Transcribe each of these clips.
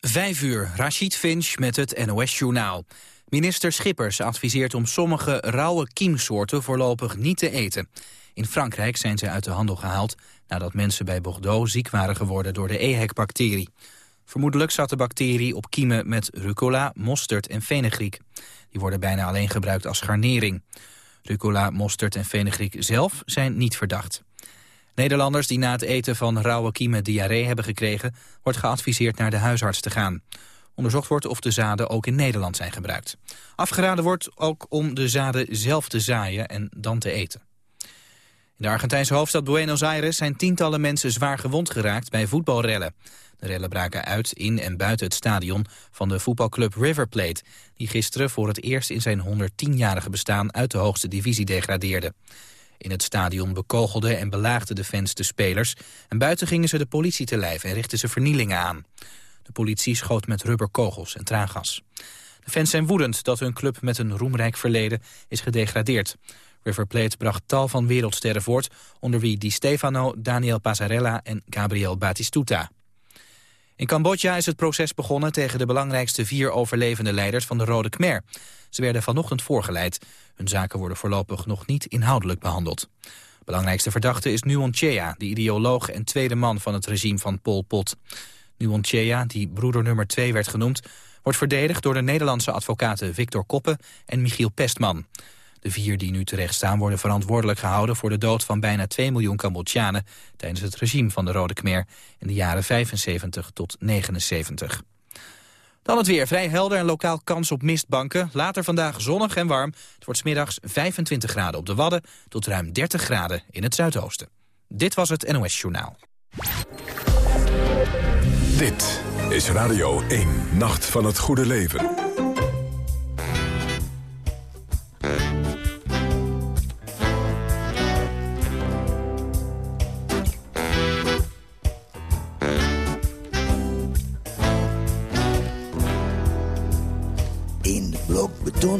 Vijf uur, Rashid Finch met het NOS-journaal. Minister Schippers adviseert om sommige rauwe kiemsoorten voorlopig niet te eten. In Frankrijk zijn ze uit de handel gehaald nadat mensen bij Bordeaux ziek waren geworden door de EHEC-bacterie. Vermoedelijk zat de bacterie op kiemen met rucola, mosterd en fenugreek. Die worden bijna alleen gebruikt als garnering. Rucola, mosterd en fenugreek zelf zijn niet verdacht. Nederlanders die na het eten van rauwe kiemen diarree hebben gekregen... wordt geadviseerd naar de huisarts te gaan. Onderzocht wordt of de zaden ook in Nederland zijn gebruikt. Afgeraden wordt ook om de zaden zelf te zaaien en dan te eten. In de Argentijnse hoofdstad Buenos Aires zijn tientallen mensen zwaar gewond geraakt bij voetbalrellen. De rellen braken uit in en buiten het stadion van de voetbalclub River Plate... die gisteren voor het eerst in zijn 110-jarige bestaan uit de hoogste divisie degradeerde. In het stadion bekogelden en belaagden de fans de spelers... en buiten gingen ze de politie te lijf en richtten ze vernielingen aan. De politie schoot met rubberkogels en traangas. De fans zijn woedend dat hun club met een roemrijk verleden is gedegradeerd. River Plate bracht tal van wereldsterren voort... onder wie Di Stefano, Daniel Passarella en Gabriel Batistuta. In Cambodja is het proces begonnen tegen de belangrijkste vier overlevende leiders van de Rode Khmer. Ze werden vanochtend voorgeleid. Hun zaken worden voorlopig nog niet inhoudelijk behandeld. Belangrijkste verdachte is Nuon Chea, de ideoloog en tweede man van het regime van Pol Pot. Nuon Chea, die broeder nummer 2 werd genoemd, wordt verdedigd door de Nederlandse advocaten Victor Koppen en Michiel Pestman. De vier die nu terecht staan worden verantwoordelijk gehouden voor de dood van bijna 2 miljoen Cambodjanen tijdens het regime van de Rode Khmer in de jaren 75 tot 79. Dan het weer. Vrij helder en lokaal kans op mistbanken. Later vandaag zonnig en warm. Het wordt smiddags 25 graden op de Wadden... tot ruim 30 graden in het zuidoosten. Dit was het NOS Journaal. Dit is Radio 1, Nacht van het Goede Leven.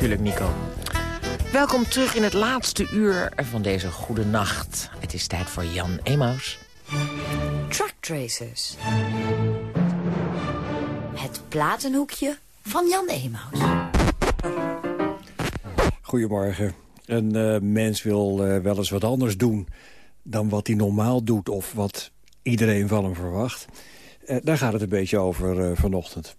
Tuurlijk, Nico. Welkom terug in het laatste uur van deze goede nacht. Het is tijd voor Jan Emaus. Truck Tracers. Het platenhoekje van Jan Emaus. Goedemorgen. Een uh, mens wil uh, wel eens wat anders doen dan wat hij normaal doet... of wat iedereen van hem verwacht. Uh, daar gaat het een beetje over vanochtend.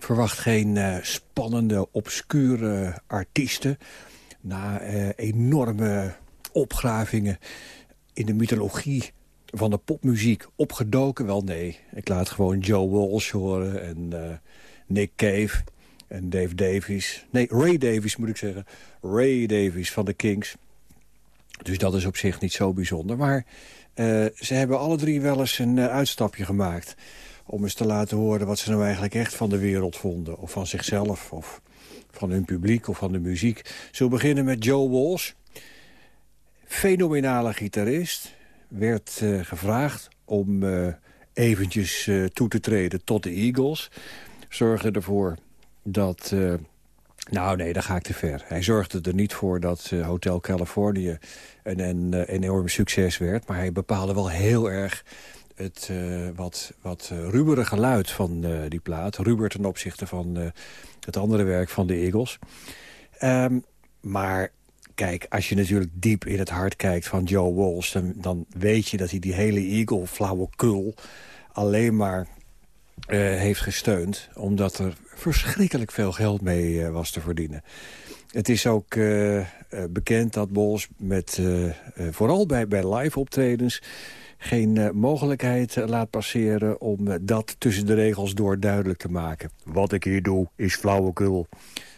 Verwacht geen spannende, obscure artiesten na eh, enorme opgravingen in de mythologie van de popmuziek opgedoken? Wel nee, ik laat gewoon Joe Walsh horen en uh, Nick Cave en Dave Davies. Nee, Ray Davies moet ik zeggen. Ray Davies van de Kings. Dus dat is op zich niet zo bijzonder. Maar ze hebben alle drie wel eens een uitstapje gemaakt... om eens te laten horen wat ze nou eigenlijk echt van de wereld vonden. Of van zichzelf, of van hun publiek of van de muziek. Zullen beginnen met Joe Walsh. Fenomenale gitarist. Werd uh, gevraagd om uh, eventjes uh, toe te treden tot de Eagles. Zorgde ervoor dat... nou nee, daar ga ik te ver. Hij zorgde er niet voor dat Hotel Californië een, een enorm succes werd. Maar hij bepaalde wel heel erg het wat, wat rubere geluid van die plaat. Ruber ten opzichte van het andere werk van de Eagles. Um, maar kijk, als je natuurlijk diep in het hart kijkt van Joe Walsh... dan, weet je dat hij die hele Eagle flauwekul alleen maar heeft gesteund... omdat er verschrikkelijk veel geld mee was te verdienen. Het is ook bekend dat Bols met, vooral bij, bij live optredens geen uh, mogelijkheid laat passeren om dat tussen de regels door duidelijk te maken. Wat ik hier doe is flauwekul.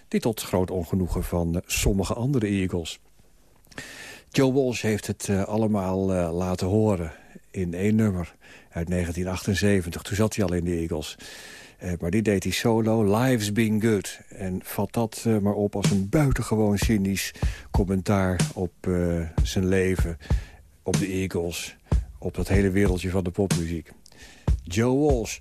Dit tot groot ongenoegen van sommige andere Eagles. Joe Walsh heeft het allemaal laten horen in één nummer uit 1978. Toen zat hij al in de Eagles. Uh, maar die deed hij solo, Life's Been Good. En vat dat maar op als een buitengewoon cynisch commentaar op zijn leven, op de Eagles, op dat hele wereldje van de popmuziek. Joe Walsh.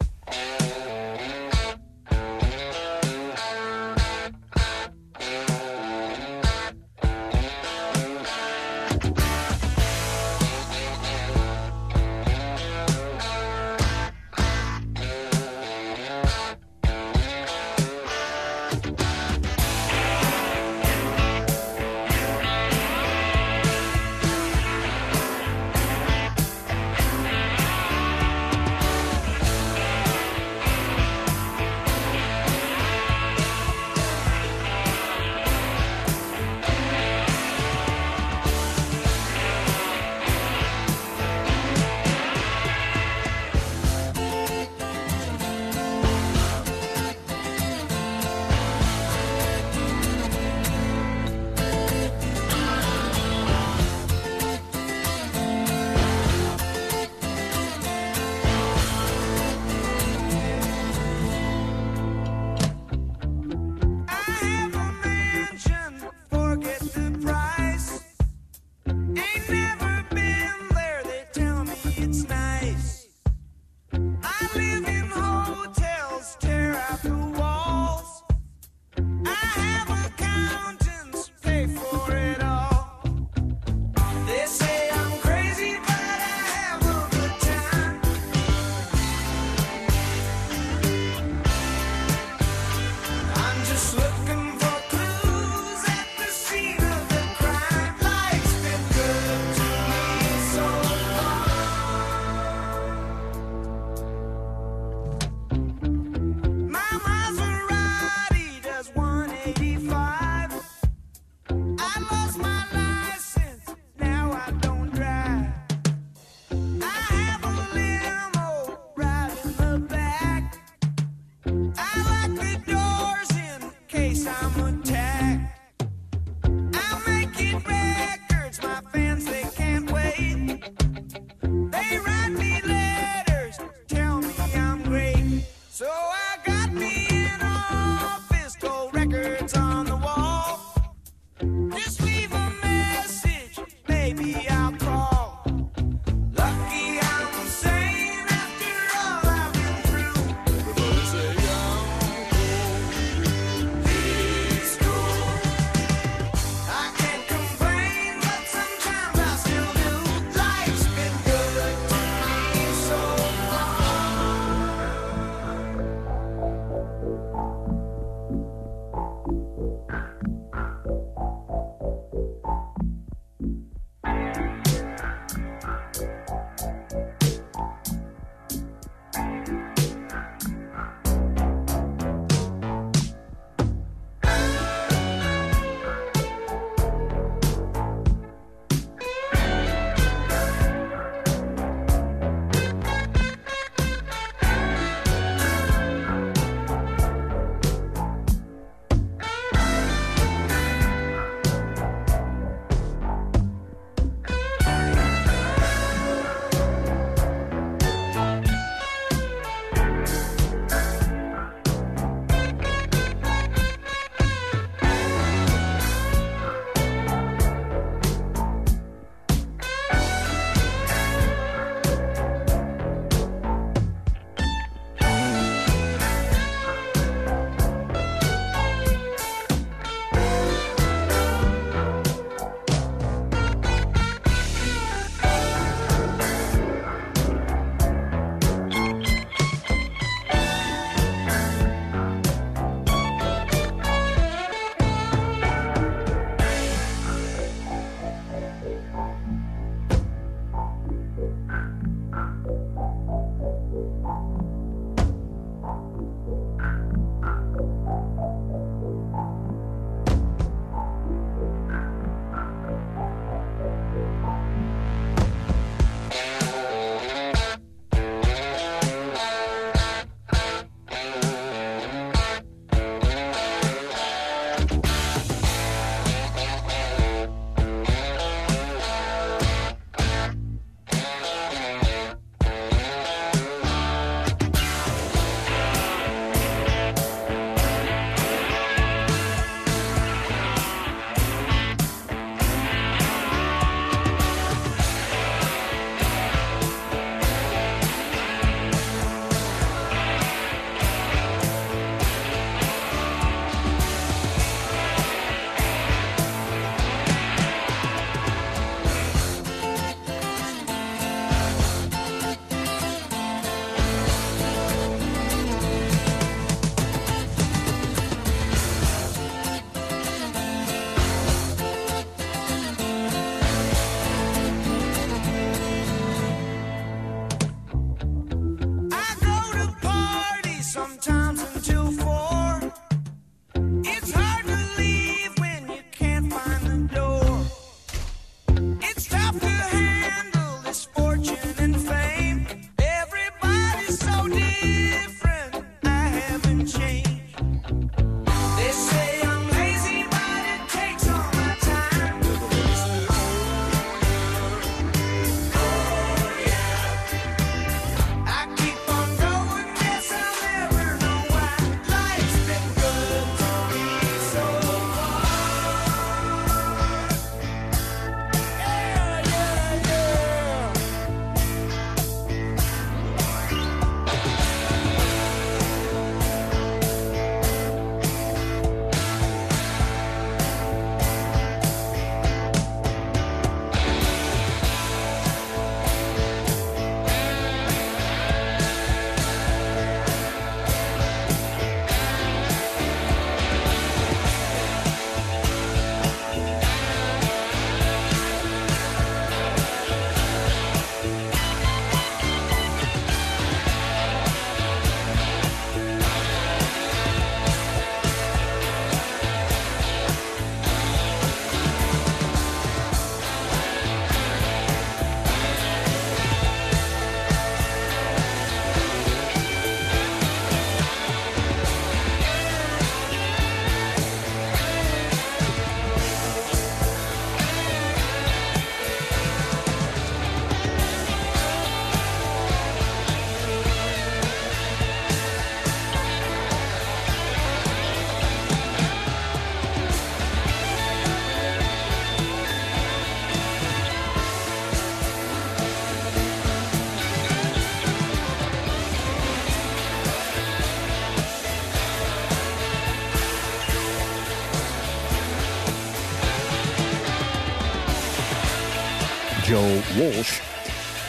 Joe Walsh.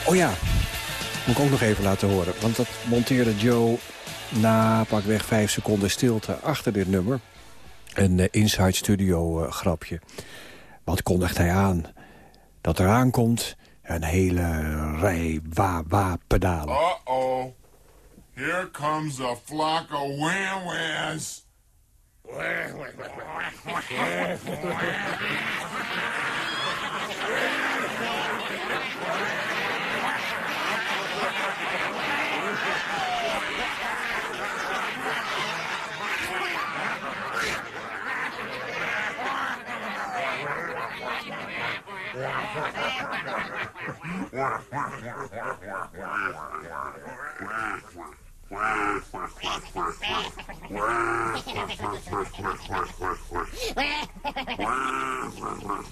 Oh ja, moet ik ook nog even laten horen. Want dat monteerde Joe na pakweg vijf seconden stilte achter dit nummer. Een uh, Inside Studio uh, grapje. Wat kondigt hij aan? Dat eraan komt een hele rij wa-wa-pedalen. Uh-oh. Here comes a flock of Quack, quack,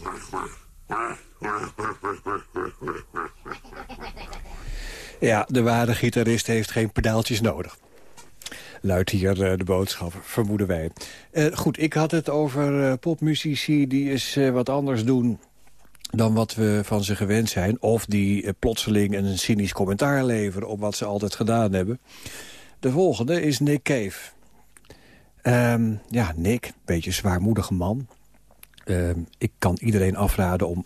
quack, quack. Ja, de ware gitarist heeft geen pedaaltjes nodig. Luidt hier uh, de boodschap, vermoeden wij. Uh, goed, ik had het over uh, popmuzici die eens wat anders doen dan wat we van ze gewend zijn. Of die plotseling een cynisch commentaar leveren op wat ze altijd gedaan hebben. De volgende is Nick Cave. Um, ja, Nick, beetje zwaarmoedige man. Um, ik kan iedereen afraden om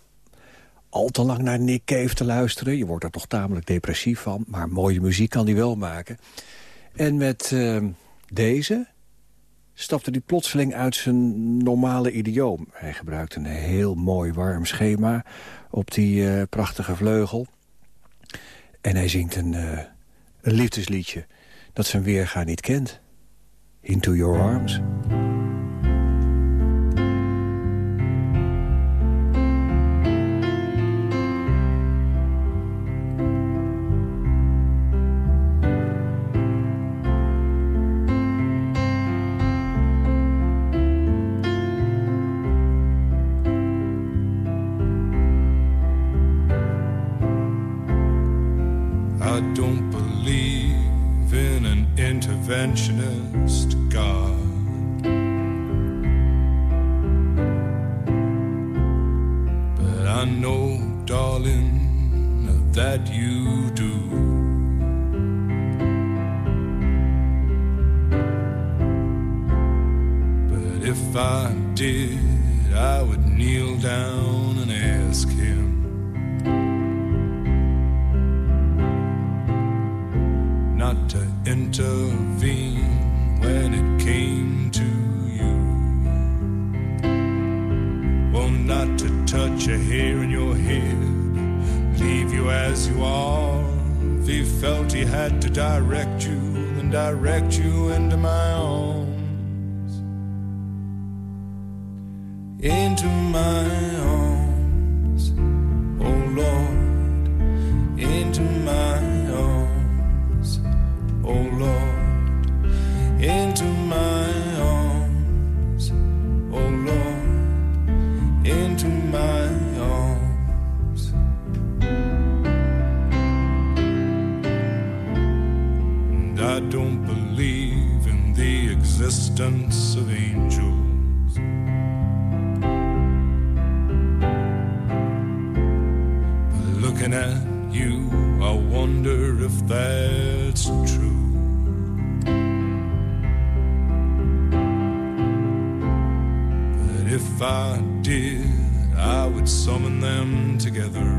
al te lang naar Nick Cave te luisteren. Je wordt er toch tamelijk depressief van. Maar mooie muziek kan hij wel maken. En met uh, deze stapte hij plotseling uit zijn normale idioom. Hij gebruikt een heel mooi warm schema op die uh, prachtige vleugel. En hij zingt een, uh, een liefdesliedje dat zijn weerga niet kent. Into Your Arms. I don't believe in the existence of angels. But looking at you, I wonder if that's true. But if I did, I would summon them together.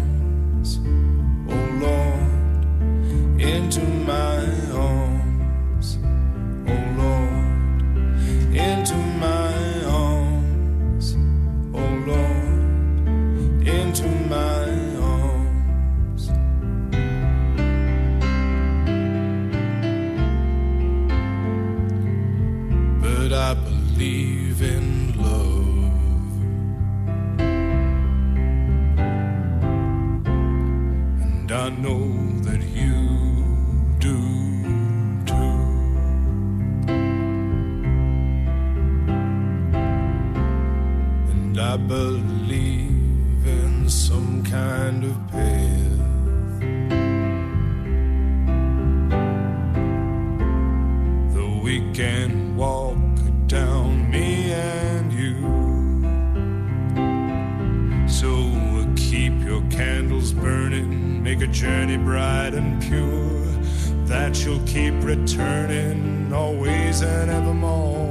journey bright and pure. That you'll keep returning always and evermore.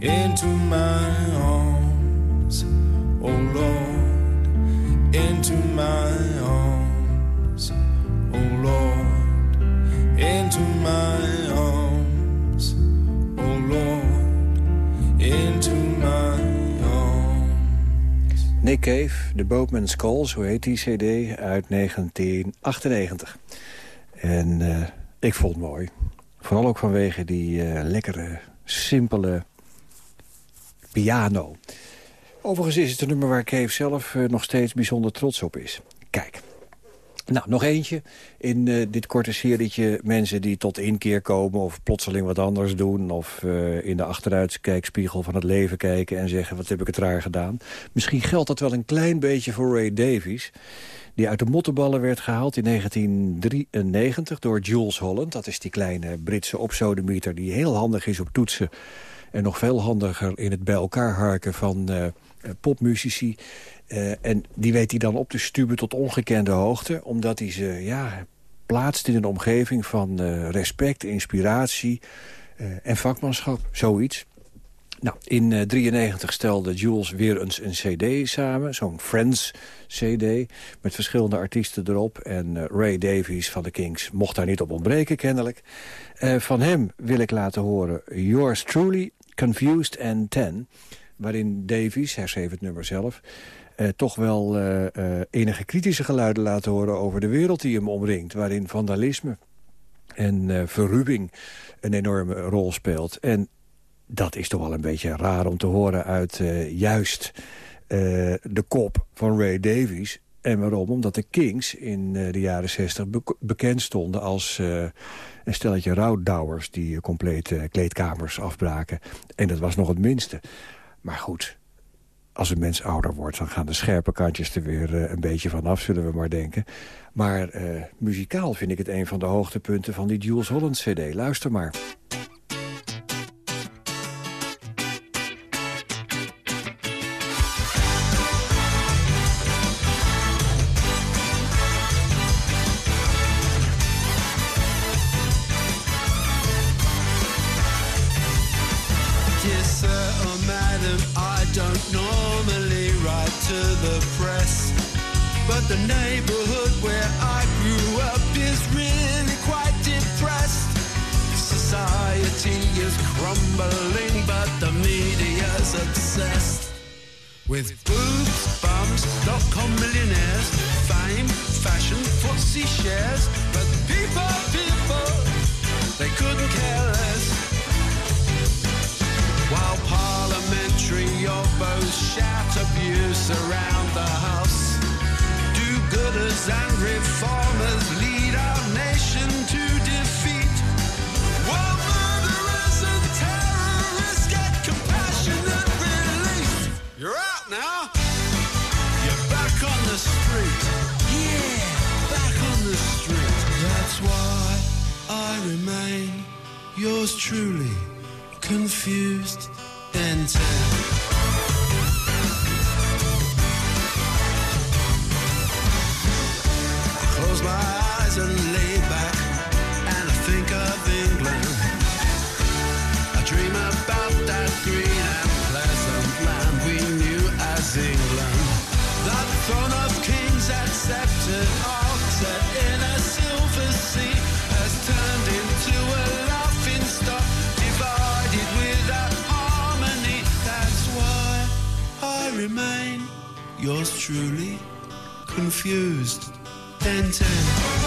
Into my arms, oh Lord, into my arms, oh Lord, into my Nick Cave, The Boatman's Call, zo heet die cd, uit 1998. En eh, ik vond het mooi. Vooral ook vanwege die eh, lekkere, simpele piano. Overigens is het een nummer waar Cave zelf eh, nog steeds bijzonder trots op is. Kijk. Nou, nog eentje in eh, dit korte serietje. Mensen die tot inkeer komen of plotseling wat anders doen... of eh, in de achteruitkijkspiegel van het leven kijken en zeggen... wat heb ik het raar gedaan. Misschien geldt dat wel een klein beetje voor Ray Davies... die uit de mottenballen werd gehaald in 1993 door Jules Holland. Dat is die kleine Britse opsodemieter die heel handig is op toetsen... en nog veel handiger in het bij elkaar harken van eh, popmuzici... Uh, en die weet hij dan op te stuwen tot ongekende hoogte. Omdat hij ze ja, plaatst in een omgeving van uh, respect, inspiratie uh, en vakmanschap. Zoiets. Nou, in 1993 stelde Jules weer eens een cd samen. Zo'n Friends-cd met verschillende artiesten erop. En Ray Davies van de Kings mocht daar niet op ontbreken, kennelijk. van hem wil ik laten horen Yours Truly, Confused and Ten... waarin Davies, hij schreef het nummer zelf... Uh, toch wel uh, uh, enige kritische geluiden laten horen over de wereld die hem omringt. Waarin vandalisme en verrubbing een enorme rol speelt. En dat is toch wel een beetje raar om te horen uit juist de kop van Ray Davies. En waarom? Omdat de Kings in de jaren 60 be bekend stonden als een stelletje rouwdouwers... die complete kleedkamers afbraken. En dat was nog het minste. Maar goed, als een mens ouder wordt, dan gaan de scherpe kantjes er weer uh, een beetje vanaf, zullen we maar denken. Maar uh, muzikaal vind ik het een van de hoogtepunten van die Jules Holland cd. Luister maar. Yours truly, confused and close my eyes and yours truly, confused. Ten, ten.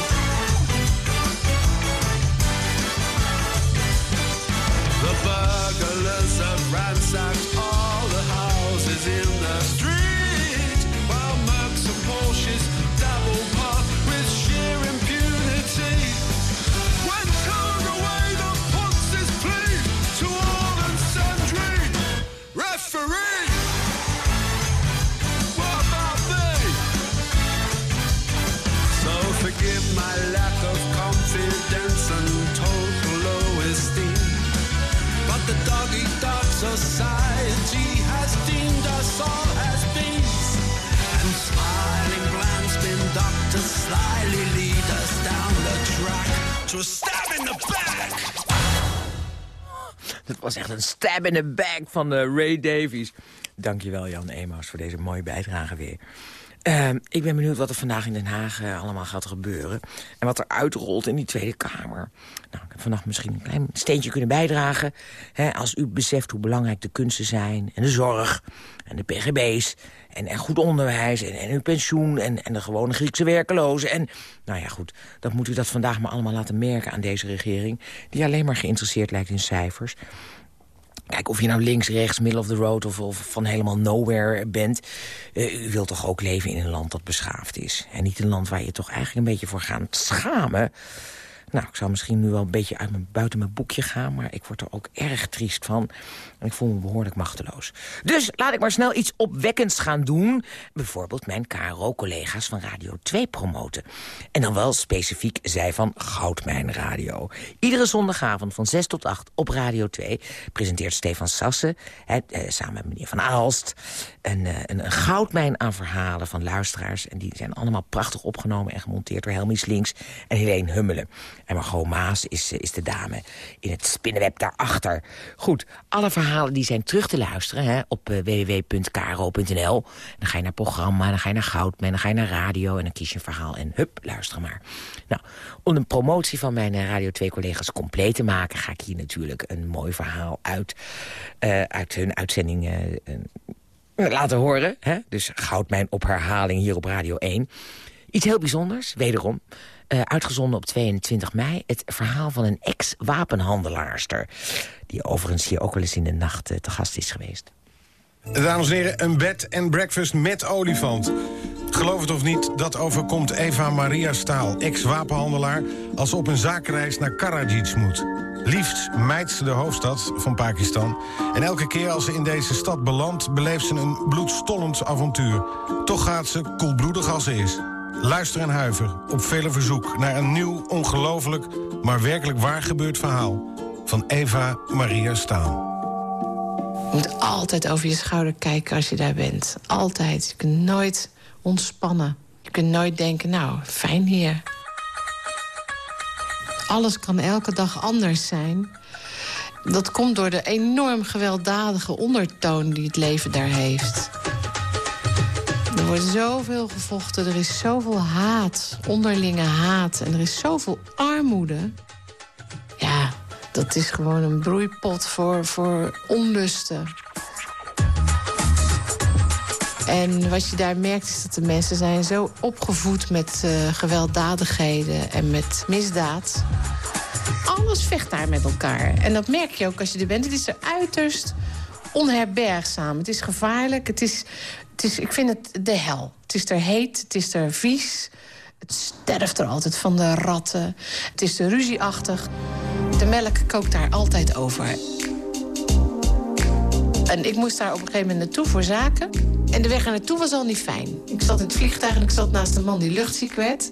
Society has deemed us all as beasts. And smiling bland spin doctors slyly lead us down the track to a stab in the back. Dat was echt een stab in the back van uh, Ray Davies. Dankjewel Jan Emaus voor deze mooie bijdrage weer. Uh, ik ben benieuwd wat er vandaag in Den Haag uh, allemaal gaat gebeuren. En wat er uitrolt in die Tweede Kamer. Nou, ik heb vannacht misschien een klein steentje kunnen bijdragen. Hè, als u beseft hoe belangrijk de kunsten zijn. En de zorg. En de pgb's. En, en goed onderwijs. En, en uw pensioen. En, en de gewone Griekse werkelozen. En nou ja, goed. Dat moet u dat vandaag maar allemaal laten merken aan deze regering. Die alleen maar geïnteresseerd lijkt in cijfers. Kijk, of je nou links, rechts, middle of the road of, of van helemaal nowhere bent... Uh, u wilt toch ook leven in een land dat beschaafd is. En niet een land waar je toch eigenlijk een beetje voor gaat schamen... Nou, ik zou misschien nu wel een beetje uit mijn, buiten mijn boekje gaan... maar ik word er ook erg triest van. Ik voel me behoorlijk machteloos. Dus laat ik maar snel iets opwekkends gaan doen. Bijvoorbeeld mijn KRO-collega's van Radio 2 promoten. En dan wel specifiek zij van Goudmijn Radio. Iedere zondagavond van 6 tot 8 op Radio 2... presenteert Stefan Sassen, eh, samen met meneer Van Aalst... Een, eh, een, een goudmijn aan verhalen van luisteraars. En die zijn allemaal prachtig opgenomen en gemonteerd door Helmies Links en Helene Hummelen. En Margot Maas is, is de dame in het spinnenweb daarachter. Goed, alle verhalen die zijn terug te luisteren hè, op uh, www.kro.nl. Dan ga je naar programma, dan ga je naar Goudman, dan ga je naar radio... en dan kies je een verhaal en hup, luister maar. Nou, om een promotie van mijn uh, Radio 2-collega's compleet te maken... ga ik hier natuurlijk een mooi verhaal uit, uh, uit hun uitzending laten horen. Hè? Dus Goudmijn op herhaling hier op Radio 1. Iets heel bijzonders, wederom. Uh, uitgezonden op 22 mei. Het verhaal van een ex-wapenhandelaarster. Die overigens hier ook wel eens in de nacht uh, te gast is geweest. Dames en heren, een bed en breakfast met olifant. Geloof het of niet, dat overkomt Eva Maria Staal, ex-wapenhandelaar... als ze op een zakenreis naar Karadzic moet. Liefst mijt ze de hoofdstad van Pakistan. En elke keer als ze in deze stad belandt... beleeft ze een bloedstollend avontuur. Toch gaat ze koelbloedig als ze is. Luister en huiver, op vele verzoek... naar een nieuw, ongelooflijk, maar werkelijk waar gebeurd verhaal... van Eva Maria Staal. Je moet altijd over je schouder kijken als je daar bent. Altijd. Je kunt nooit ontspannen. Je kunt nooit denken, nou, fijn hier. Alles kan elke dag anders zijn. Dat komt door de enorm gewelddadige ondertoon die het leven daar heeft. Er wordt zoveel gevochten, er is zoveel haat, onderlinge haat... en er is zoveel armoede. Ja, dat is gewoon een broeipot voor, voor onlusten. En wat je daar merkt is dat de mensen zijn zo opgevoed met uh, gewelddadigheden en met misdaad. Alles vecht daar met elkaar. En dat merk je ook als je er bent. Het is er uiterst onherbergzaam. Het is gevaarlijk. Het is, het is, ik vind het de hel. Het is er heet, het is er vies. Het sterft er altijd van de ratten. Het is er ruzieachtig. De melk kookt daar altijd over. En ik moest daar op een gegeven moment naartoe voor zaken. En de weg er naartoe was al niet fijn. Ik zat in het vliegtuig en ik zat naast een man die luchtziek werd.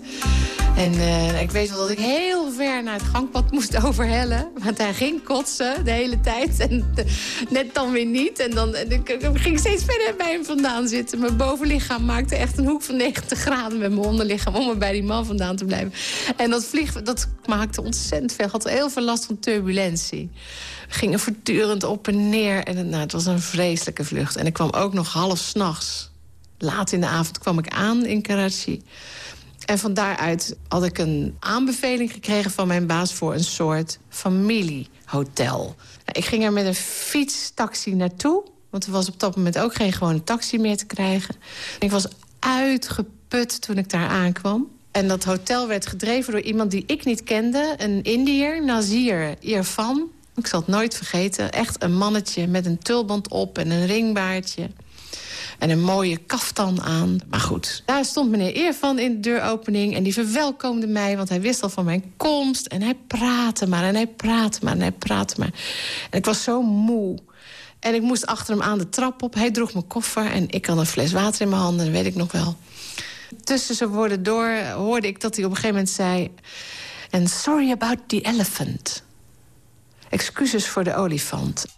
En uh, ik weet wel dat ik heel ver naar het gangpad moest overhellen. Want hij ging kotsen de hele tijd. En net dan weer niet. En dan en ik, ik, ging steeds verder bij hem vandaan zitten. Mijn bovenlichaam maakte echt een hoek van 90 graden met mijn onderlichaam... om er bij die man vandaan te blijven. En dat vlieg dat maakte ontzettend veel. Ik had heel veel last van turbulentie gingen voortdurend op en neer. En nou, het was een vreselijke vlucht. En ik kwam ook nog half s'nachts. Laat in de avond kwam ik aan in Karachi. En van daaruit had ik een aanbeveling gekregen van mijn baas... voor een soort familiehotel. Nou, ik ging er met een fietstaxi naartoe. Want er was op dat moment ook geen gewone taxi meer te krijgen. Ik was uitgeput toen ik daar aankwam. En dat hotel werd gedreven door iemand die ik niet kende. Een Indiër, Nazir Irfan. Ik zal het nooit vergeten. Echt een mannetje met een tulband op en een ringbaardje. En een mooie kaftan aan. Maar goed, daar stond meneer Eervan in de deuropening... en die verwelkomde mij, want hij wist al van mijn komst. En hij praatte maar en hij praatte maar en hij praatte maar. En ik was zo moe. En ik moest achter hem aan de trap op. Hij droeg mijn koffer en ik had een fles water in mijn handen. Dat weet ik nog wel. Tussen zijn woorden door hoorde ik dat hij op een gegeven moment zei... And sorry about the elephant. Excuses voor de olifant.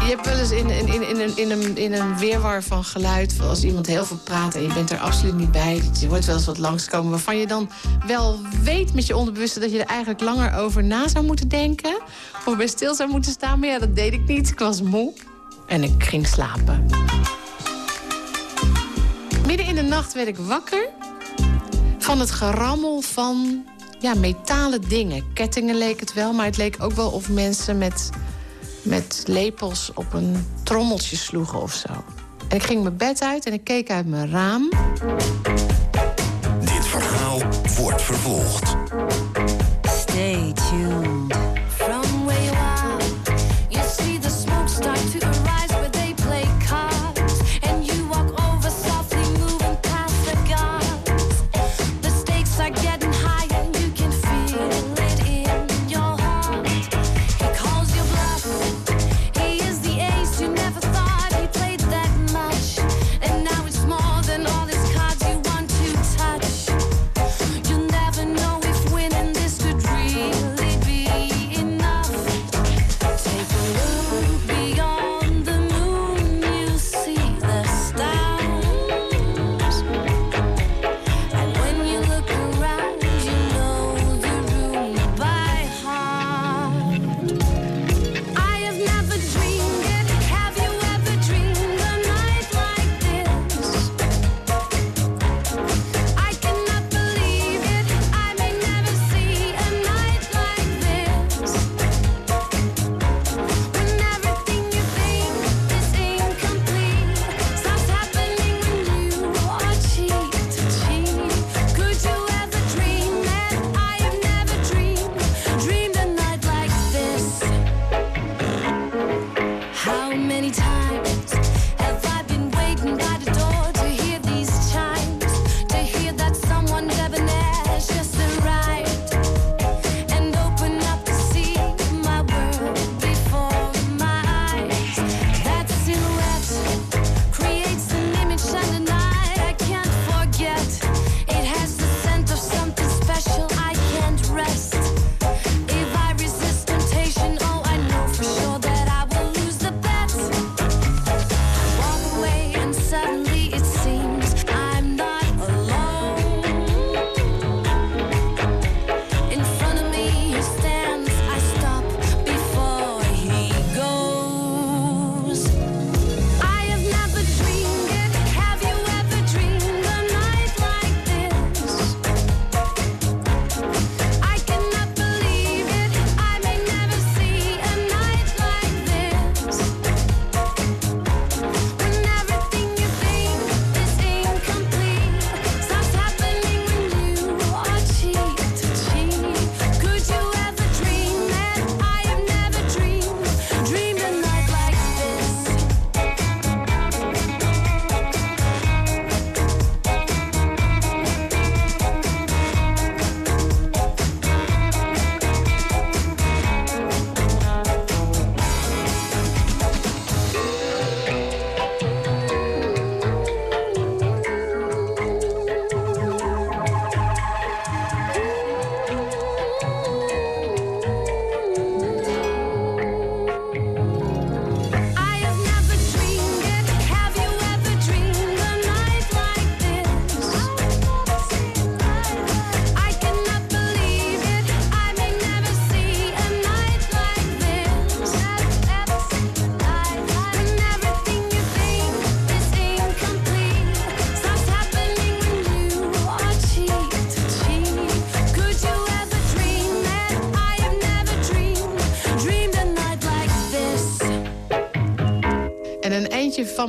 Je hebt wel eens in, in, in, in, een, in, een, in een weerwar van geluid... als iemand heel veel praat en je bent er absoluut niet bij... je wordt wel eens wat langskomen waarvan je dan wel weet met je onderbewuste... dat je er eigenlijk langer over na zou moeten denken. Of bij stil zou moeten staan, maar ja, dat deed ik niet. Ik was moe en ik ging slapen. Midden in de nacht werd ik wakker van het gerammel van ja, metalen dingen. Kettingen leek het wel, maar het leek ook wel of mensen met, met lepels op een trommeltje sloegen of zo. En ik ging mijn bed uit en ik keek uit mijn raam. Dit verhaal wordt vervolgd. Stay tuned. From where you are, you see the smoke start to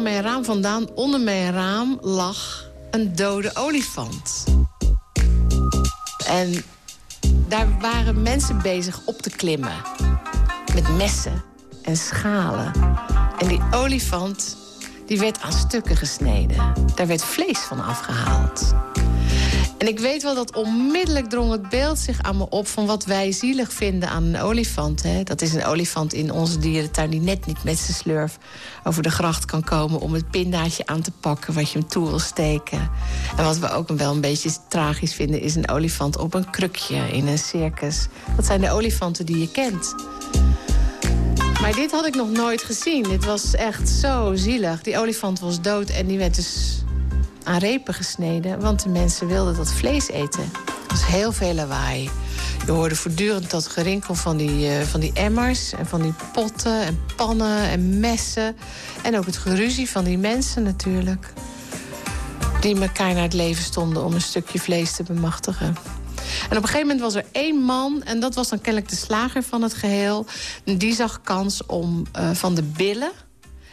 mijn raam vandaan, onder mijn raam, lag een dode olifant. En daar waren mensen bezig op te klimmen. Met messen en schalen. En die olifant die werd aan stukken gesneden. Daar werd vlees van afgehaald. En ik weet wel dat onmiddellijk drong het beeld zich aan me op... van wat wij zielig vinden aan een olifant. Hè. Dat is een olifant in onze dierentuin die net niet met zijn slurf... over de gracht kan komen om het pindaatje aan te pakken... wat je hem toe wil steken. En wat we ook wel een beetje tragisch vinden... is een olifant op een krukje in een circus. Dat zijn de olifanten die je kent. Maar dit had ik nog nooit gezien. Dit was echt zo zielig. Die olifant was dood en die werd dus aan repen gesneden... want de mensen wilden dat vlees eten. Er was heel veel lawaai. Je hoorde voortdurend dat gerinkel van die, uh, van die emmers... en van die potten en pannen en messen. En ook het geruzie van die mensen natuurlijk. Die elkaar naar het leven stonden om een stukje vlees te bemachtigen. En op een gegeven moment was er één man... en dat was dan kennelijk de slager van het geheel... die zag kans om uh, van de billen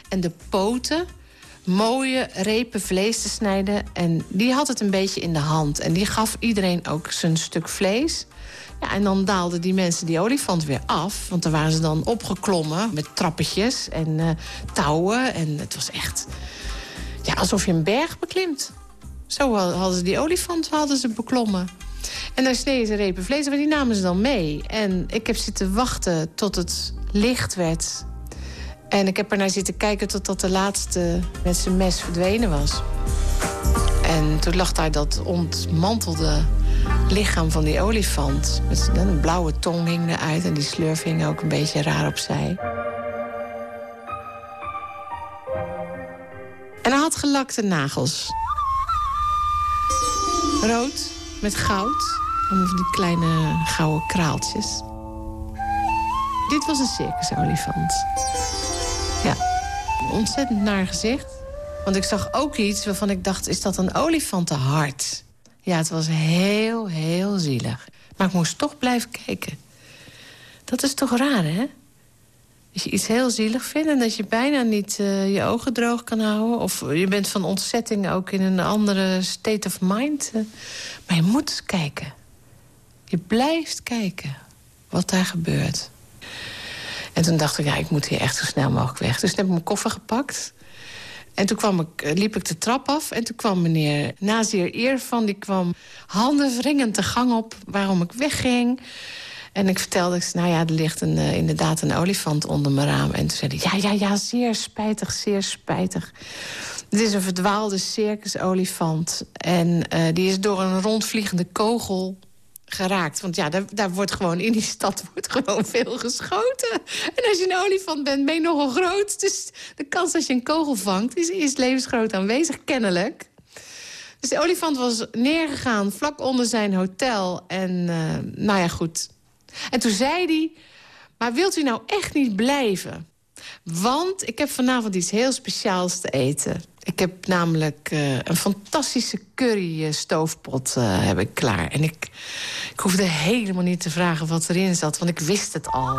en de poten mooie repen vlees te snijden. En die had het een beetje in de hand. En die gaf iedereen ook zijn stuk vlees. Ja, en dan daalden die mensen die olifant weer af. Want dan waren ze dan opgeklommen met trappetjes en uh, touwen. En het was echt ja, alsof je een berg beklimt. Zo hadden ze die olifant hadden ze beklommen. En daar sneden ze repen vlees, maar die namen ze dan mee. En ik heb zitten wachten tot het licht werd. En ik heb er naar zitten kijken totdat de laatste met zijn mes verdwenen was. En toen lag daar dat ontmantelde lichaam van die olifant. Met een blauwe tong hing eruit en die slurf hing ook een beetje raar opzij. En hij had gelakte nagels. Rood met goud. Van die kleine gouden kraaltjes. Dit was een circusolifant. Ja, ontzettend naar gezicht. Want ik zag ook iets waarvan ik dacht, is dat een olifantenhart? Ja, het was heel, heel zielig. Maar ik moest toch blijven kijken. Dat is toch raar, hè? Dat je iets heel zielig vindt en dat je bijna niet uh, je ogen droog kan houden. Of je bent van ontzetting ook in een andere state of mind. Uh, maar je moet kijken. Je blijft kijken wat daar gebeurt. En toen dacht ik, ja, ik moet hier echt zo snel mogelijk weg. Dus toen heb ik mijn koffer gepakt. En toen kwam ik, eh, liep ik de trap af en toen kwam meneer Nazir Eervan... die kwam handenwringend de gang op waarom ik wegging. En ik vertelde, nou ja, er ligt een, uh, inderdaad een olifant onder mijn raam. En toen zei hij, ja, ja, ja, zeer spijtig, zeer spijtig. Het is een verdwaalde circusolifant. En uh, die is door een rondvliegende kogel geraakt. Want ja, daar, daar wordt gewoon in die stad wordt gewoon veel geschoten. En als je een olifant bent, ben je nogal groot. Dus de kans dat je een kogel vangt is, levensgroot aanwezig, kennelijk. Dus de olifant was neergegaan vlak onder zijn hotel. En uh, nou ja, goed. En toen zei hij... Maar wilt u nou echt niet blijven? Want ik heb vanavond iets heel speciaals te eten. Ik heb namelijk uh, een fantastische curry stoofpot uh, heb ik klaar. En ik, ik hoefde helemaal niet te vragen wat erin zat, want ik wist het al.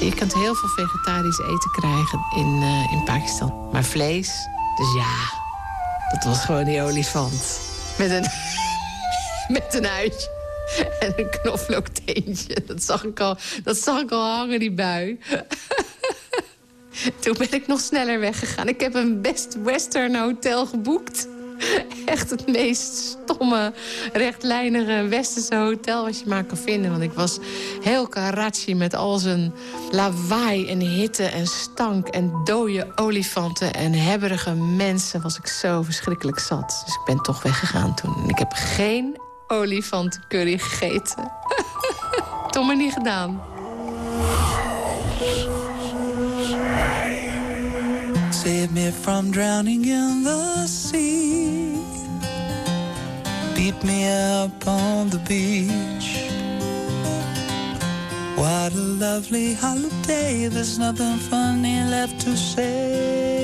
Je kunt heel veel vegetarisch eten krijgen in, in Pakistan. Maar vlees, dus ja, dat was gewoon die olifant. Met een, met een uitje. En een knoflookteentje. Dat zag ik al, dat zag ik al hangen, die bui. Toen ben ik nog sneller weggegaan. Ik heb een Best Western hotel geboekt. Echt het meest stomme, rechtlijnige westerse hotel wat je maar kan vinden. Want ik was heel Karachi met al zijn lawaai en hitte en stank... en dode olifanten en hebberige mensen was ik zo verschrikkelijk zat. Dus ik ben toch weggegaan toen. En ik heb geen olifantencurry gegeten. Toch maar niet gedaan. Save me from drowning in the sea. Beat me up on the beach. What a lovely holiday. There's nothing funny left to say.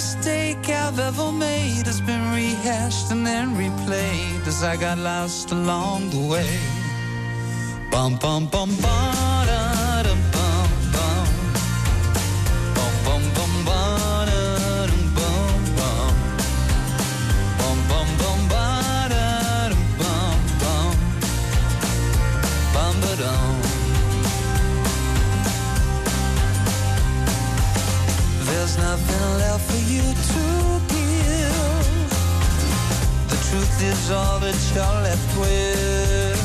mistake I've ever made has been rehashed and then replayed as I got lost along the way. Bum bum bum bum bum. Bum bum bum bum bum. Bum. There's nothing left Is all that you're left with.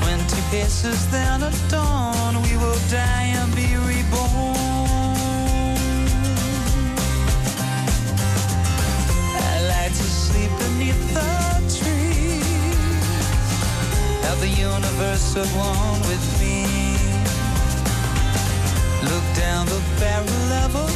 Twenty paces, then at dawn, we will die and be reborn. I like to sleep beneath the trees. Have the universe at one with me. Look down the barrel of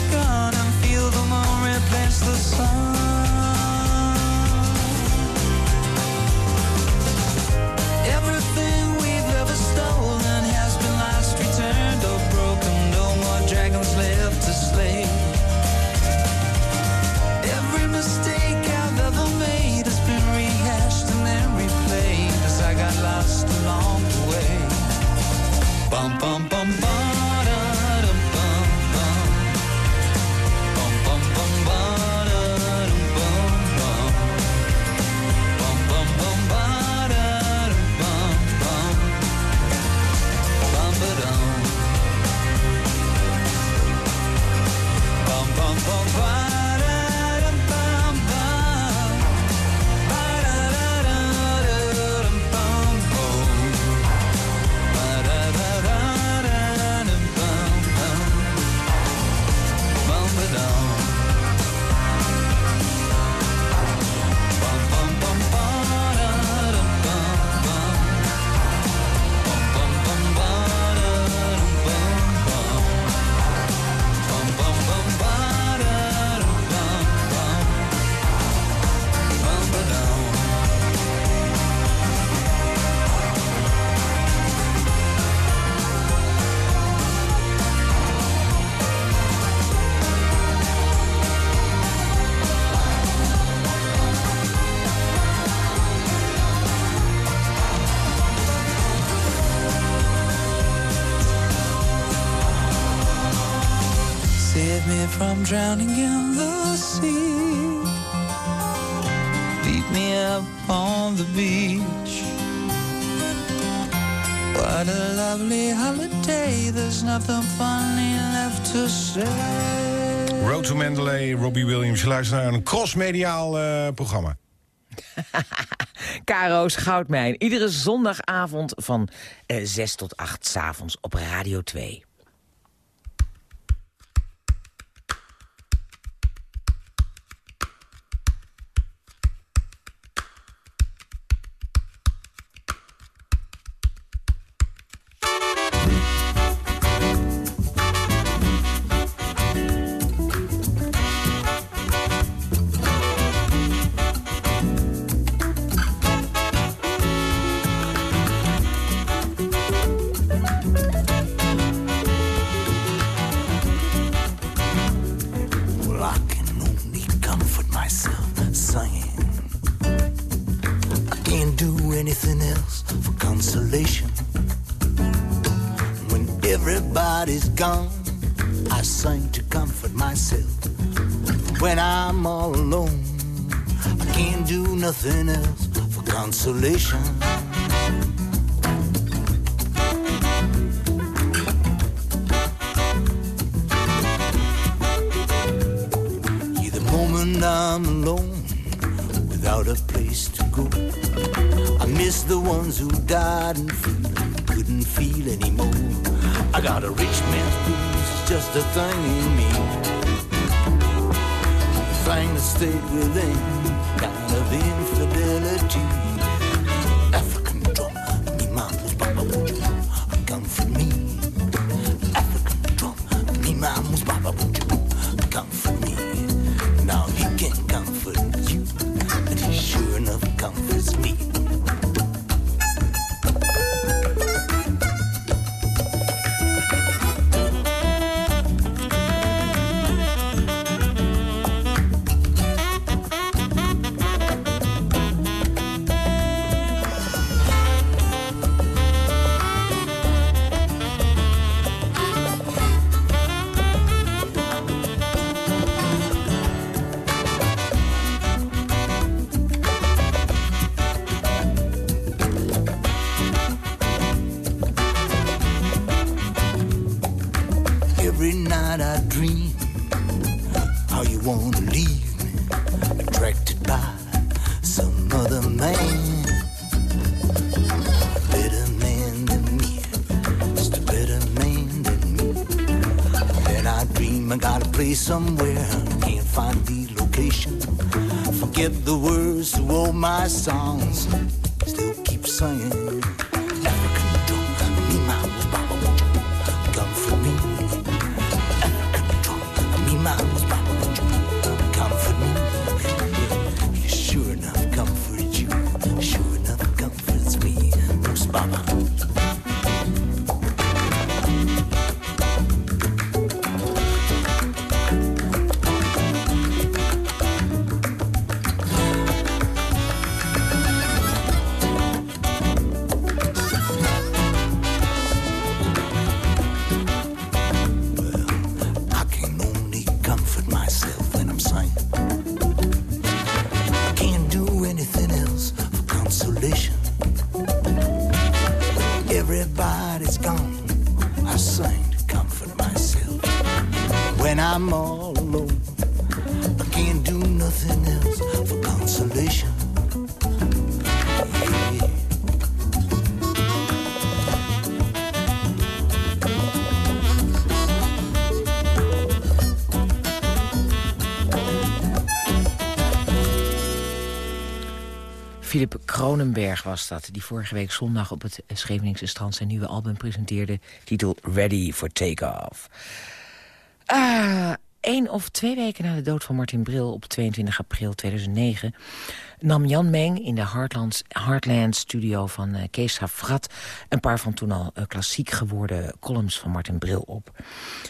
on the beach. What a lovely holiday. There's nothing funny left to say. Road to Mandalay, Robbie Williams. Je luistert naar een crossmediaal eh programma. Karo's Goudmijn. Iedere zondagavond van eh 6 tot 8 's avonds op Radio 2. I'm all do nothing else for consolation. Philip Kronenberg was dat, die vorige week zondag op het Scheveningse strand zijn nieuwe album presenteerde, titel Ready for Takeoff. Eén of twee weken na de dood van Martin Bril op 22 april 2009... nam Jan Meng in de Heartlands, Heartland studio van uh, Kees een paar van toen al uh, klassiek geworden columns van Martin Bril op.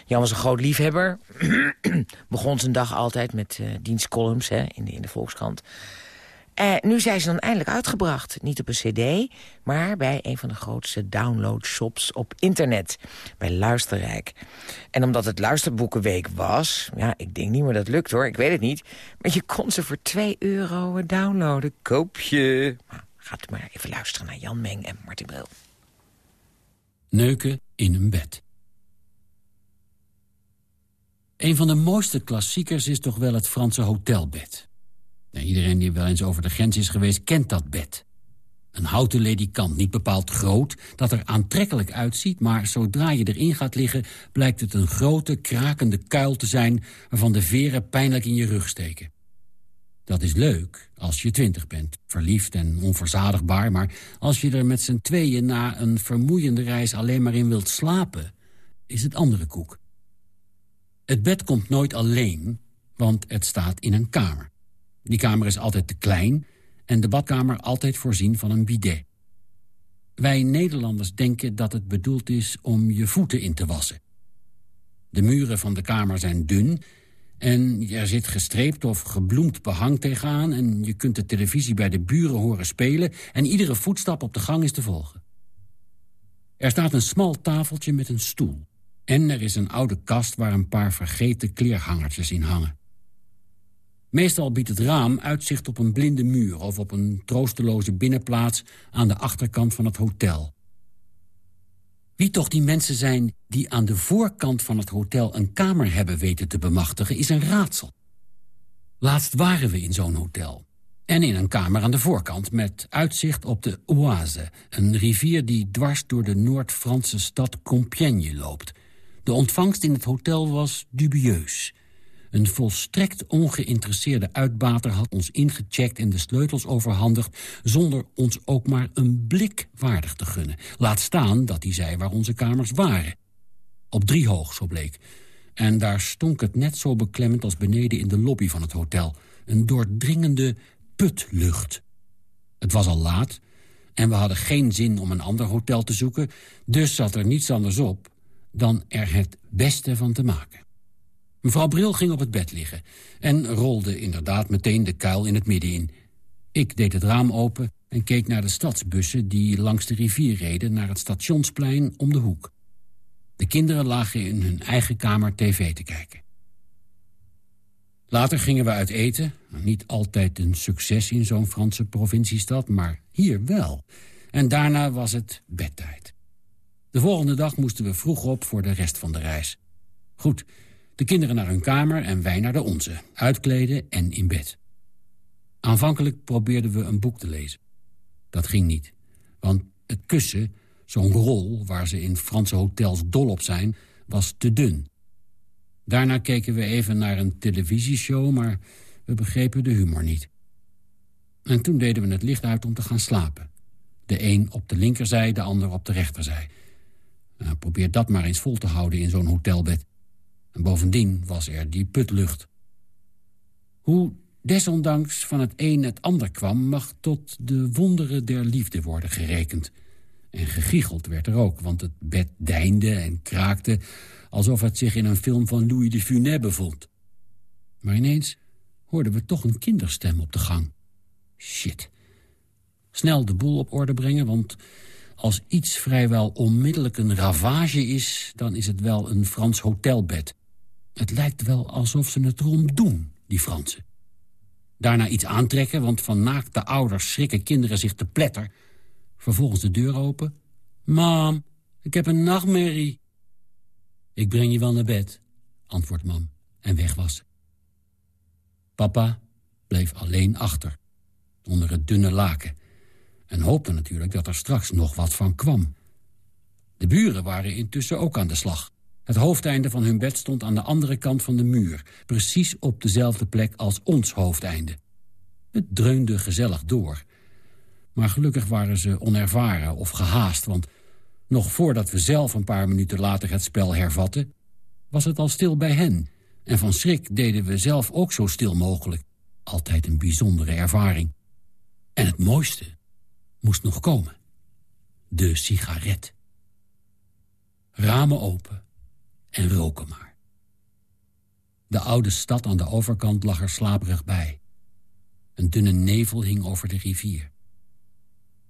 Jan was een groot liefhebber. Begon zijn dag altijd met uh, dienstcolumns hè, in, de, in de Volkskrant... Uh, nu zijn ze dan eindelijk uitgebracht. Niet op een cd, maar bij een van de grootste downloadshops op internet. Bij Luisterrijk. En omdat het Luisterboekenweek was... ja, ik denk niet meer dat lukt hoor, ik weet het niet... maar je kon ze voor 2 euro downloaden. Koop je. Gaat maar even luisteren naar Jan Meng en Martin Bril. Neuken in een bed. Een van de mooiste klassiekers is toch wel het Franse hotelbed... Nou, iedereen die wel eens over de grens is geweest, kent dat bed. Een houten ledikant, niet bepaald groot, dat er aantrekkelijk uitziet... maar zodra je erin gaat liggen, blijkt het een grote, krakende kuil te zijn... waarvan de veren pijnlijk in je rug steken. Dat is leuk als je twintig bent, verliefd en onverzadigbaar... maar als je er met z'n tweeën na een vermoeiende reis alleen maar in wilt slapen... is het andere koek. Het bed komt nooit alleen, want het staat in een kamer. Die kamer is altijd te klein en de badkamer altijd voorzien van een bidet. Wij Nederlanders denken dat het bedoeld is om je voeten in te wassen. De muren van de kamer zijn dun en er zit gestreept of gebloemd behang tegenaan... en je kunt de televisie bij de buren horen spelen... en iedere voetstap op de gang is te volgen. Er staat een smal tafeltje met een stoel. En er is een oude kast waar een paar vergeten kleerhangertjes in hangen. Meestal biedt het raam uitzicht op een blinde muur... of op een troosteloze binnenplaats aan de achterkant van het hotel. Wie toch die mensen zijn die aan de voorkant van het hotel... een kamer hebben weten te bemachtigen, is een raadsel. Laatst waren we in zo'n hotel. En in een kamer aan de voorkant met uitzicht op de Oise... een rivier die dwars door de Noord-Franse stad Compiègne loopt. De ontvangst in het hotel was dubieus... Een volstrekt ongeïnteresseerde uitbater had ons ingecheckt en de sleutels overhandigd... zonder ons ook maar een blik waardig te gunnen. Laat staan dat hij zei waar onze kamers waren. Op drie hoog, zo bleek. En daar stonk het net zo beklemmend als beneden in de lobby van het hotel. Een doordringende putlucht. Het was al laat en we hadden geen zin om een ander hotel te zoeken... dus zat er niets anders op dan er het beste van te maken. Mevrouw Bril ging op het bed liggen en rolde inderdaad meteen de kuil in het midden in. Ik deed het raam open en keek naar de stadsbussen die langs de rivier reden naar het stationsplein om de hoek. De kinderen lagen in hun eigen kamer tv te kijken. Later gingen we uit eten. Niet altijd een succes in zo'n Franse provinciestad, maar hier wel. En daarna was het bedtijd. De volgende dag moesten we vroeg op voor de rest van de reis. Goed, De kinderen naar hun kamer en wij naar de onze. Uitkleden en in bed. Aanvankelijk probeerden we een boek te lezen. Dat ging niet, want het kussen, zo'n rol waar ze in Franse hotels dol op zijn, was te dun. Daarna keken we even naar een televisieshow, maar we begrepen de humor niet. En toen deden we het licht uit om te gaan slapen. De een op de linkerzij, de ander op de rechterzij. Nou, probeer dat maar eens vol te houden in zo'n hotelbed. En bovendien was er die putlucht. Hoe desondanks van het een het ander kwam... mag tot de wonderen der liefde worden gerekend. En gegiecheld werd er ook, want het bed deinde en kraakte... alsof het zich in een film van Louis de Funès bevond. Maar ineens hoorden we toch een kinderstem op de gang. Shit. Snel de boel op orde brengen, want als iets vrijwel onmiddellijk een ravage is... dan is het wel een Frans hotelbed. Het lijkt wel alsof ze het erom doen, die Fransen. Daarna iets aantrekken, want van naakte ouders schrikken kinderen zich te pletter. Vervolgens de deur open. Mam, ik heb een nachtmerrie. Ik breng je wel naar bed, antwoordt mam, en weg was. Papa bleef alleen achter, onder het dunne laken... en hoopte natuurlijk dat er straks nog wat van kwam. De buren waren intussen ook aan de slag. Het hoofdeinde van hun bed stond aan de andere kant van de muur... precies op dezelfde plek als ons hoofdeinde. Het dreunde gezellig door. Maar gelukkig waren ze onervaren of gehaast... want nog voordat we zelf een paar minuten later het spel hervatten... was het al stil bij hen. En van schrik deden we zelf ook zo stil mogelijk. Altijd een bijzondere ervaring. En het mooiste moest nog komen. De sigaret. Ramen open en roken maar. De oude stad aan de overkant lag er slaperig bij. Een dunne nevel hing over de rivier.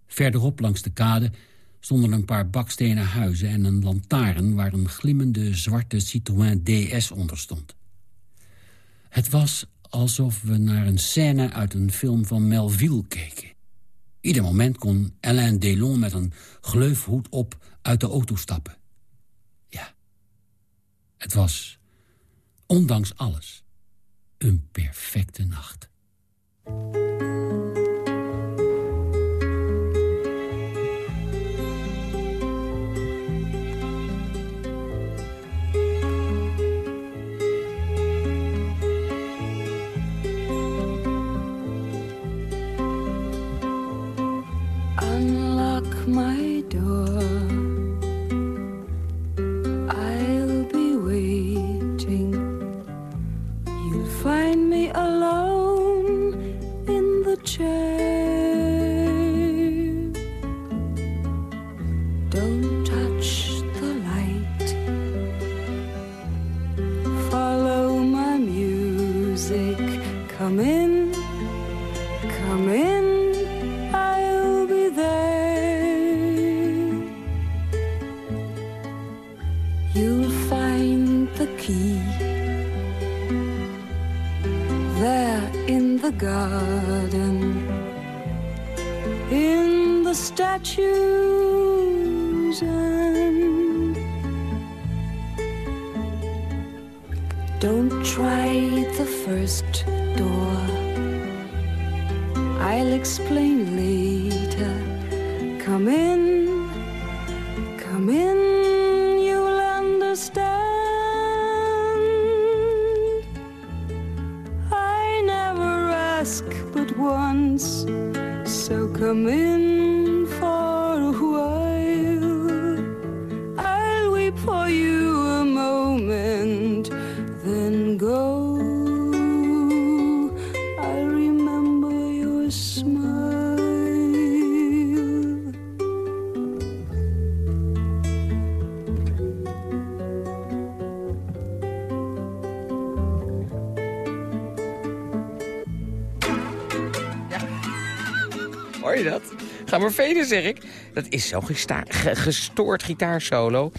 Verderop langs de kade stonden een paar bakstenen huizen... en een lantaarn waar een glimmende zwarte Citroën DS onder stond. Het was alsof we naar een scène uit een film van Melville keken. Ieder moment kon Alain Delon met een gleufhoed op uit de auto stappen. Het was, ondanks alles, een perfecte nacht. In the garden, in the statues, and don't try the first door. I'll explain later. Come in, Veden, zeg ik. Dat is zo'n gestoord gitaarsolo.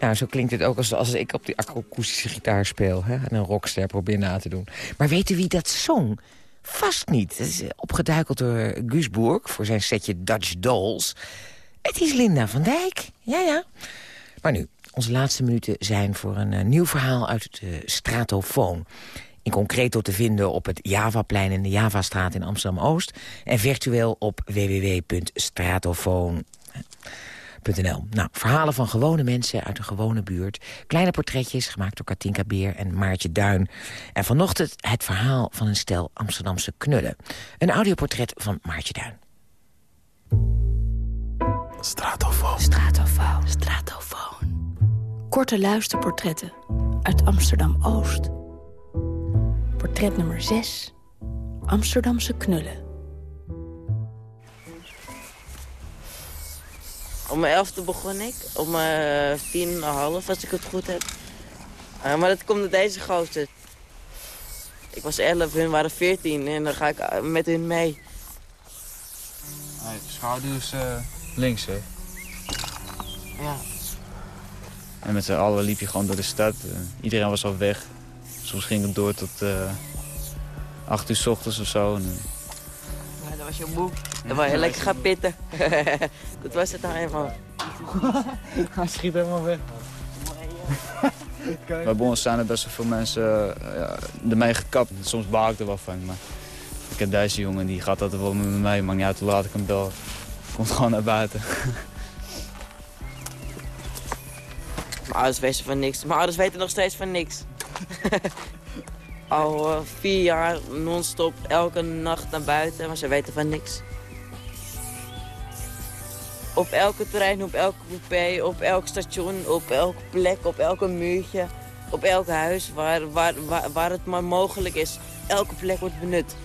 Nou, zo klinkt het ook als, als ik op die akoestische gitaar speel. Hè? En een rockster probeer na te doen. Maar weet u wie dat zong? Vast niet. Het is eh, opgeduikeld door Guus voor zijn setje Dutch Dolls. Het is Linda van Dijk. Ja, ja. Maar nu, Onze laatste minuten zijn voor een eh, nieuw verhaal uit de Stratofoon. In concreto te vinden op het Javaplein in de Javastraat in Amsterdam-Oost... en virtueel op www.stratofoon.nl. Nou, verhalen van gewone mensen uit een gewone buurt. Kleine portretjes, gemaakt door Katinka Beer en Maartje Duin. En vanochtend het verhaal van een stel Amsterdamse knullen. Een audioportret van Maartje Duin. Stratofoon. Stratofoon. Stratofoon. Korte luisterportretten uit Amsterdam-Oost. Portret nummer 6. Amsterdamse knullen. Om mijn elfde begon ik. Om uh, tien en een half, als ik het goed heb. Uh, maar dat komt door deze gozer. Ik was elf, hun waren veertien en dan ga ik uh, met hun mee. Hey, schaduw is uh, links, hè? Ja. En met z'n allen liep je gewoon door de stad. Iedereen was al weg. Soms ging het door tot uh, acht uur s ochtends of zo. En, ja, dat was je moe. Dan wou je lekker gaan pitten. dat was het eenmaal. Hij schiet helemaal weg. Bij ons zijn er best wel veel mensen uh, ermee gekapt. Soms baal ik er wel van. Maar ik heb deze jongen, die gaat altijd wel met me mee. Maakt niet uit hoe laat ik hem bel. Komt gewoon naar buiten. Mijn ouders weten van niks. Mijn ouders weten nog steeds van niks. Al uh, vier jaar non-stop, elke nacht naar buiten, maar ze weten van niks. Op elke trein, op elke coupé, op elk station, op elke plek, op elke muurtje, op elk huis waar, waar, waar, het maar mogelijk is. Elke plek wordt benut.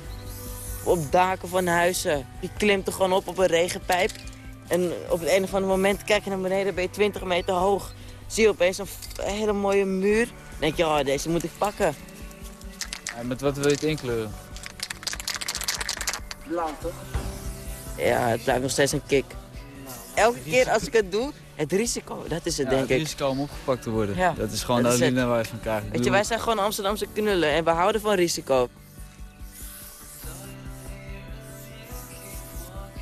Op daken van huizen. Je klimt er gewoon op op een regenpijp. En op het een of andere moment kijk je naar beneden, ben je 20 meter hoog. Zie je opeens een hele mooie muur. Dan denk je, oh, deze moet ik pakken. Ja, met wat wil je het inkleuren? Blauw, toch? Ja, het blijft nog steeds een kick. Elke keer als ik het doe, het risico, dat is het, ja, denk het ik. Het risico om opgepakt te worden. Ja, dat is gewoon dat de adrenaline waar je van krijgt. Weet je, wij zijn gewoon Amsterdamse knullen en we houden van risico.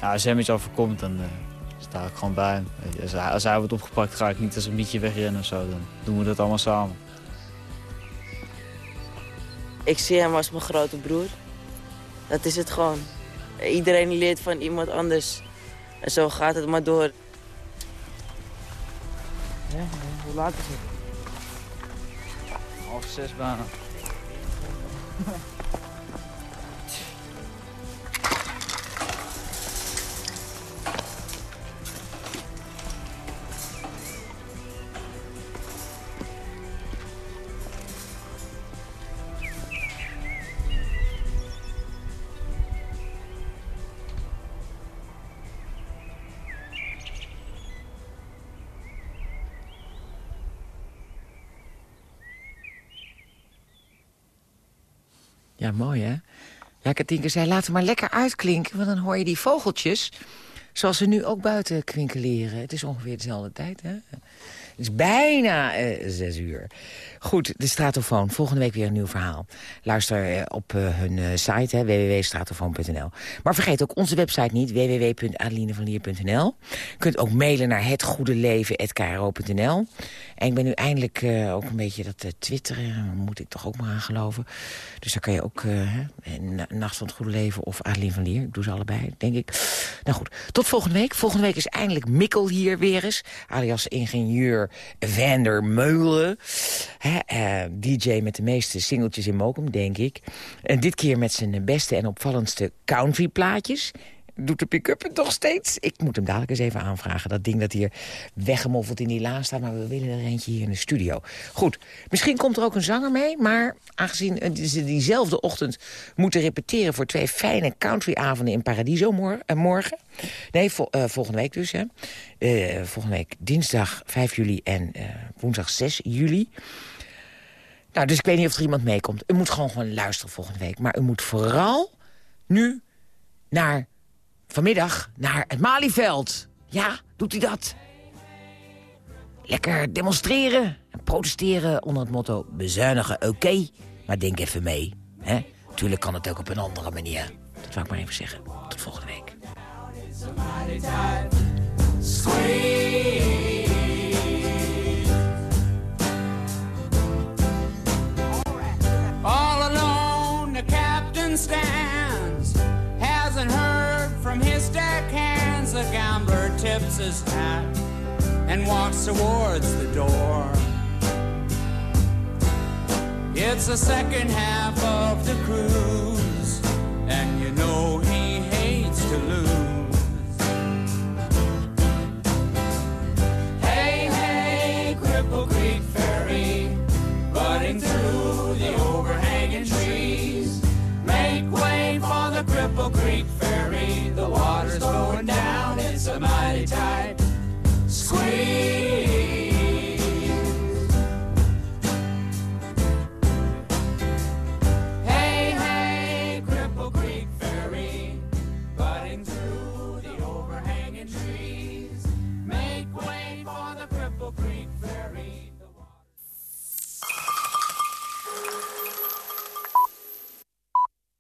Ja, als hij met je overkomt, dan uh, sta ik gewoon bij hem. Als hij, als hij wordt opgepakt, ga ik niet als een beetje wegrennen of zo. Dan doen we dat allemaal samen. Ik zie hem als mijn grote broer. Dat is het gewoon. Iedereen leert van iemand anders. En zo gaat het maar door. Ja, hoe laat is het? Half zes bijna. mooi hè? Ja, Katinka zei, laat het maar lekker uitklinken, want dan hoor je die vogeltjes... zoals ze nu ook buiten kwinkeleren. Het is ongeveer dezelfde tijd, hè? Het is bijna uh, zes uur. Goed, de Stratofoon. Volgende week weer een nieuw verhaal. Luister uh, op uh, hun site, www.stratofoon.nl. Maar vergeet ook onze website niet, www.adelinevanlier.nl. Je kunt ook mailen naar hetgoedeleven.kro.nl. En ik ben nu eindelijk ook een beetje dat twitteren, moet ik toch ook maar aan geloven. Dus daar kan je ook Nacht van het Goede Leven of Adeline van Lier. Ik doe ze allebei, denk ik. Nou goed, tot volgende week. Volgende week is eindelijk Mikkel hier weer eens. Alias ingenieur Vander Meulen. Uh, DJ met de meeste singeltjes in Mokum, denk ik. En dit keer met zijn beste en opvallendste countryplaatjes. Doet de pick-up het nog steeds? Ik moet hem dadelijk eens even aanvragen. Dat ding dat hier weggemoffeld in die la staat. Maar we willen er eentje hier in de studio. Goed, misschien komt er ook een zanger mee. Maar aangezien ze diezelfde ochtend moeten repeteren... voor twee fijne countryavonden in Paradiso uh, morgen. Nee, uh, volgende week dus. Hè. Volgende week dinsdag 5 juli en woensdag 6 juli. Nou, dus ik weet niet of er iemand meekomt. U moet gewoon, gewoon luisteren volgende week. Maar u moet vooral nu naar vanmiddag naar het Malieveld. Ja, doet hij dat? Lekker demonstreren en protesteren onder het motto bezuinigen oké. Maar denk even mee. Hè? Kan het ook op een andere manier. Dat wou ik maar even zeggen. Tot volgende week. All alone the captain stands Hasn't from his deck hands, the gambler tips his hat and walks towards the door. It's the second half of the cruise, and you know he hates to lose. Creek Ferry, through the overhanging trees. Make way for the Cripple Creek the water's going down, it's a mighty tide.